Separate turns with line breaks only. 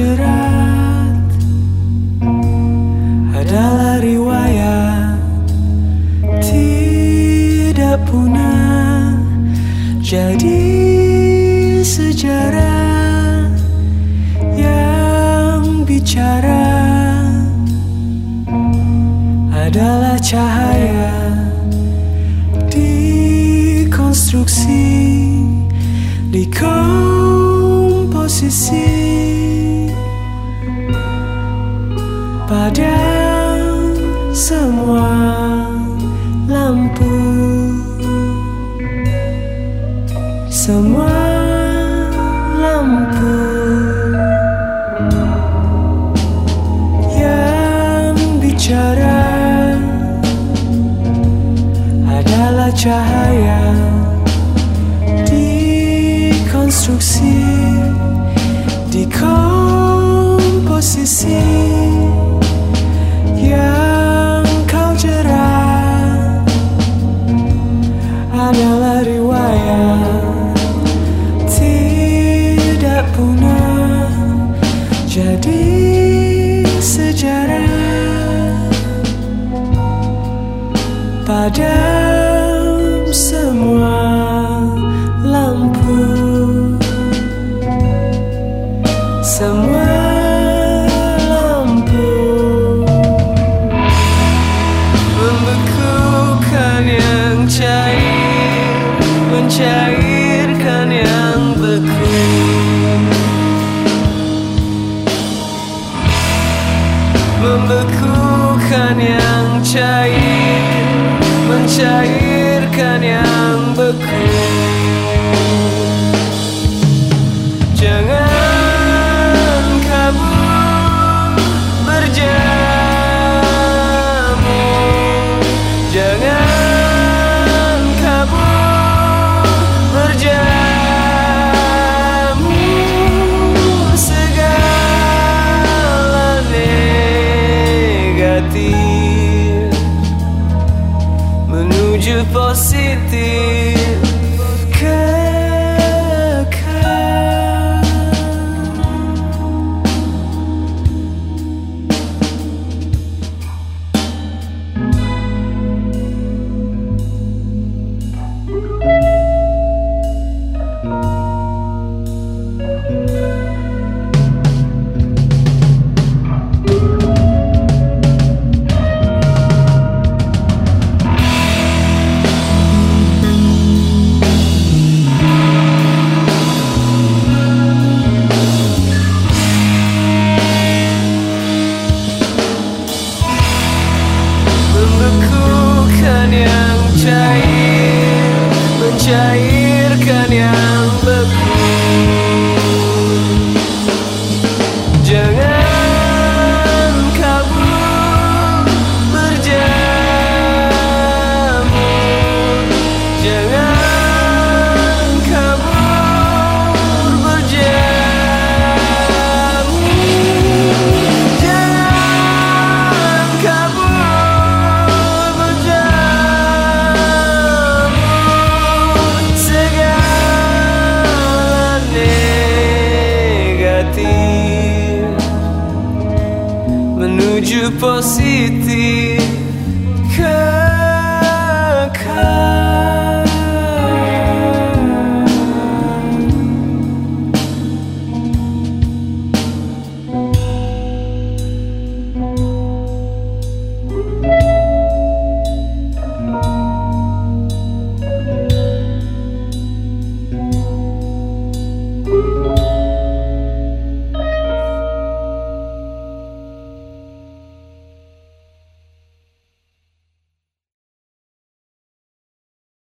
terjerat adalah riwayat tidak punah jadi sejarah yang bicara adalah cahaya di konstruksi di komposisi pada semua lampu semua lampu yang bicara adalah cahaya tidak punah jadi sejarah. Pada mencairkan yang beku membekukan yang cair mencairkan yang beku fosse teu. fosse.